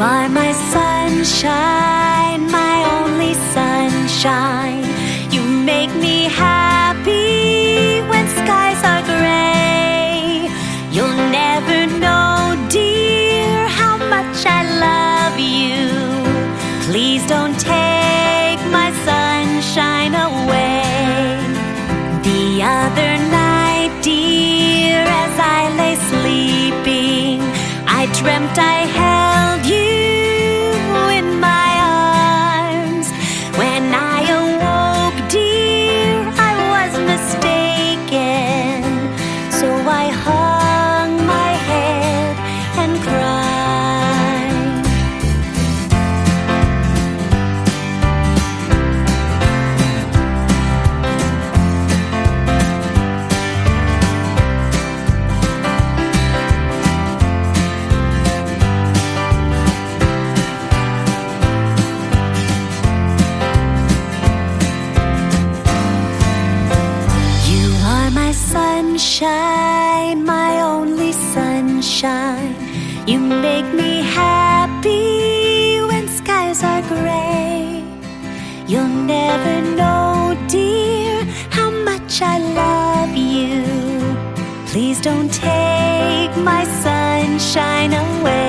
are my sunshine, my only sunshine. Sunshine, my only sunshine. You make me happy when skies are gray. You'll never know, dear, how much I love you. Please don't take my sunshine away.